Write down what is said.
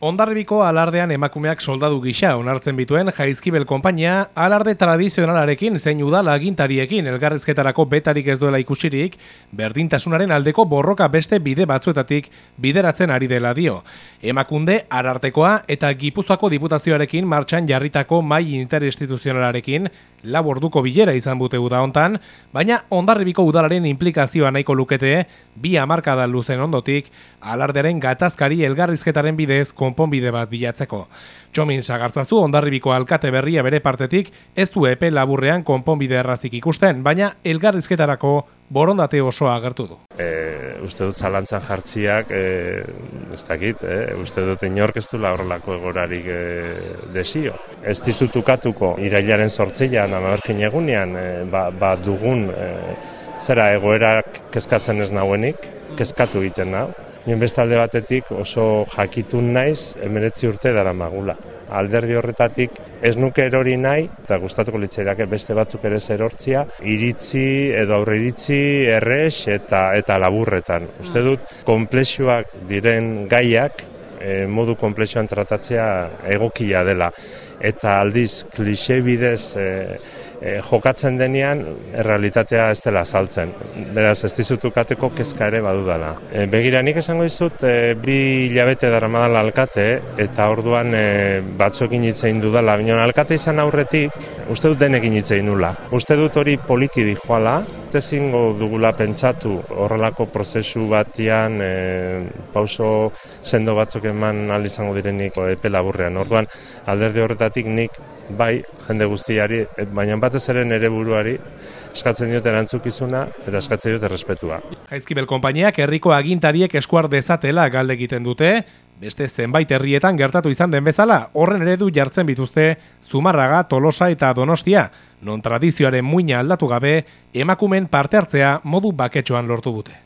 Ondarribiko alardean emakumeak soldadu gisa onartzen bituen Jaizkibel konpainia alarde tradizionalarekin zein udala agintariekin elgarrizketarako betarik ez duela ikusirik, berdintasunaren aldeko borroka beste bide batzuetatik bideratzen ari dela dio. Emakunde arartekoa eta Gipuzkoako diputazioarekin martxan jarritako mai interinstituzionalarekin laborduko bilera izan bute uda hontan, baina Ondarribiko udalaren implikazioa nahiko lukete bi hamarkada luzen ondotik alardearen gatazkari elgarrizketaren bidez konponbide bat bilatzeko. Txomin sagartzazu ondarribiko alkate berria bere partetik ez du epe laburrean konponbide errazik ikusten, baina elgarrizketarako borondate osoa agertu du. E, uste dut zalantzan jartziak, e, ez dakit, e, uste dut inork ez du horrelako egorarik e, desio. Ez dizutukatuko irailaren sortzeian, amabergin egunean, e, ba, ba dugun e, zera egoerak kezkatzen ez nauenik, kezkatu egiten nau. Nien bestalde batetik oso jakitun naiz emeretzi urte dara magula. Alderdi horretatik ez nuke erori nahi, eta gustatuko litzaidake beste batzuk ere zerortzia, iritzi edo aurre iritzi errex eta eta laburretan. Uste dut, komplexuak diren gaiak, e, modu komplexuan tratatzea egokia dela. Eta aldiz, klixe bidez e, e, jokatzen denean, errealitatea ez dela saltzen. Beraz, ez dizutukateko kezka ere badudala. E, begira, nik esango izut, e, bi hilabete dara madala alkate, eta orduan e, batzuekin hitzein dudala. Baina alkate izan aurretik, uste dut denekin hitzein nula. Uste dut hori poliki dijoala, ezingo dugula pentsatu horrelako prozesu batian e, pauso sendo batzuk eman al izango direnik epe laburrean. Orduan alderdi horretatik nik bai jende guztiari, baina batez ere nere buruari eskatzen diote erantzukizuna eta eskatzen diote errespetua. Jaizkibel konpainiak herriko agintariek eskuar dezatela galde egiten dute, beste zenbait herrietan gertatu izan den bezala, horren eredu jartzen bituzte Zumarraga, Tolosa eta Donostia, non tradizioaren muina aldatu gabe, emakumen parte hartzea modu baketxoan lortu dute.